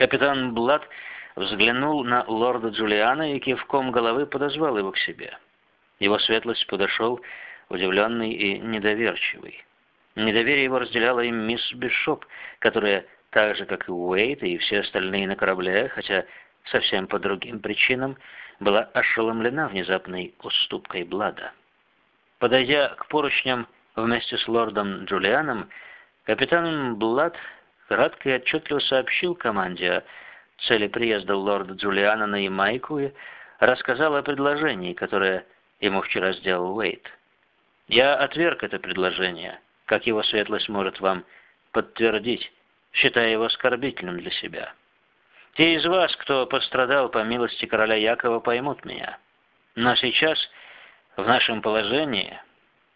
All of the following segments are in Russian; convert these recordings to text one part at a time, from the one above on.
Капитан Блад взглянул на лорда Джулиана и кивком головы подозвал его к себе. Его светлость подошел, удивленный и недоверчивый. Недоверие его разделяла и мисс Бишоп, которая, так же, как и Уэйт и все остальные на корабле, хотя совсем по другим причинам, была ошеломлена внезапной уступкой Блада. Подойдя к поручням вместе с лордом Джулианом, капитан Блад кратко и отчетливо сообщил команде о цели приезда лорда Джулиана на Ямайку и рассказал о предложении, которое ему вчера сделал Уэйт. Я отверг это предложение, как его светлость может вам подтвердить, считая его оскорбительным для себя. Те из вас, кто пострадал по милости короля Якова, поймут меня. Но сейчас, в нашем положении,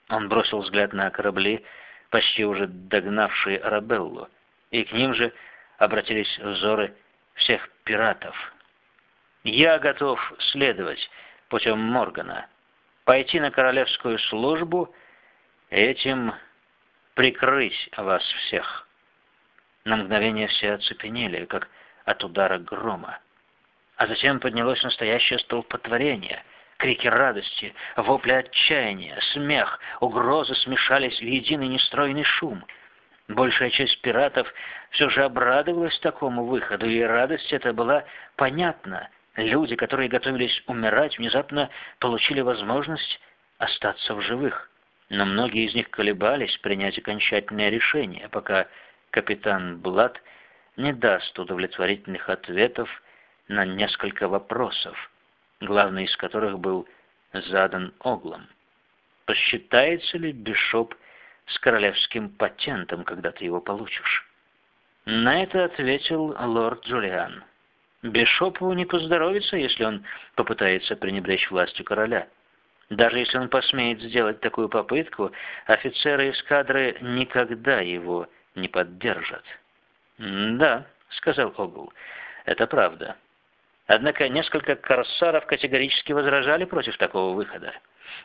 он бросил взгляд на корабли, почти уже догнавшие Арабеллу, и к ним же обратились взоры всех пиратов. Я готов следовать путем Моргана, пойти на королевскую службу этим прикрыть вас всех. На мгновение все оцепенели, как от удара грома. А затем поднялось настоящее столпотворение. Крики радости, вопли отчаяния, смех, угрозы смешались в единый нестройный шум. Большая часть пиратов все же обрадовалась такому выходу, и радость эта была понятна. Люди, которые готовились умирать, внезапно получили возможность остаться в живых. Но многие из них колебались принять окончательное решение, пока капитан Блад не даст удовлетворительных ответов на несколько вопросов, главный из которых был задан Оглом. Посчитается ли Бишоп с королевским патентом, когда ты его получишь? На это ответил лорд Джулиан. Бишопу не поздоровится, если он попытается пренебречь властью короля. Даже если он посмеет сделать такую попытку, офицеры эскадры никогда его не поддержат. «Да», — сказал Огл, — «это правда». Однако несколько корсаров категорически возражали против такого выхода.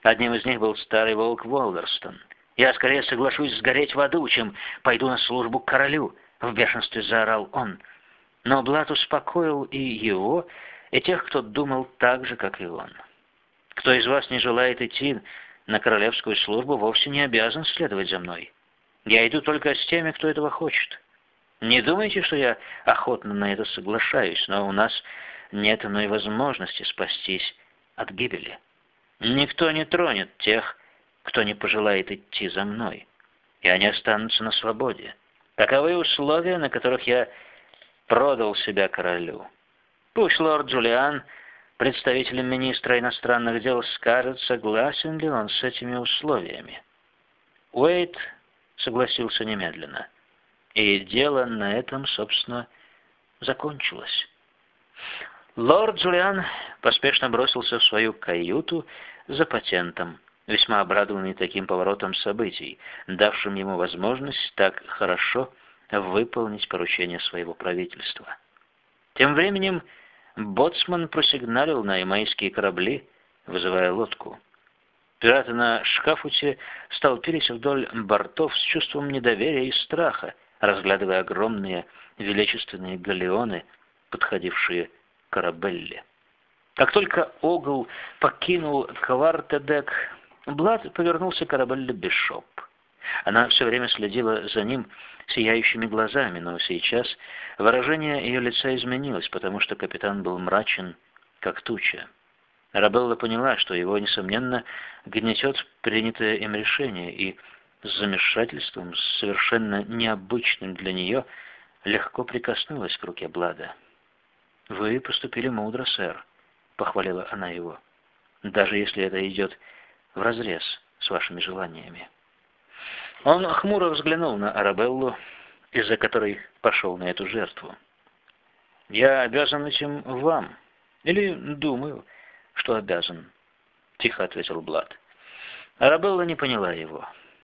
Одним из них был старый волк Волверстон. «Я скорее соглашусь сгореть в аду, чем пойду на службу к королю», — в бешенстве заорал он. Но Блат успокоил и его, и тех, кто думал так же, как и он. «Кто из вас не желает идти на королевскую службу, вовсе не обязан следовать за мной. Я иду только с теми, кто этого хочет». Не думайте, что я охотно на это соглашаюсь, но у нас нет иной возможности спастись от гибели. Никто не тронет тех, кто не пожелает идти за мной, и они останутся на свободе. Таковы условия, на которых я продал себя королю. Пусть лорд Джулиан, представитель министра иностранных дел, скажет, согласен ли он с этими условиями. Уэйт согласился немедленно. И дело на этом, собственно, закончилось. Лорд Джулиан поспешно бросился в свою каюту за патентом, весьма обрадованный таким поворотом событий, давшим ему возможность так хорошо выполнить поручение своего правительства. Тем временем боцман просигналил на ямайские корабли, вызывая лодку. Пираты на шкафуте столпились вдоль бортов с чувством недоверия и страха, разглядывая огромные величественные галеоны, подходившие к Арабелле. Как только Огл покинул Квартедек, Блад повернулся к Арабелле Бишоп. Она все время следила за ним сияющими глазами, но сейчас выражение ее лица изменилось, потому что капитан был мрачен, как туча. Арабелла поняла, что его, несомненно, гнетет принятое им решение, и с замешательством, совершенно необычным для нее, легко прикоснулась к руке Блада. «Вы поступили мудро, сэр», — похвалила она его, «даже если это идет вразрез с вашими желаниями». Он хмуро взглянул на Арабеллу, из-за которой пошел на эту жертву. «Я обязан этим вам. Или думаю, что обязан», — тихо ответил Блад. Арабелла не поняла его.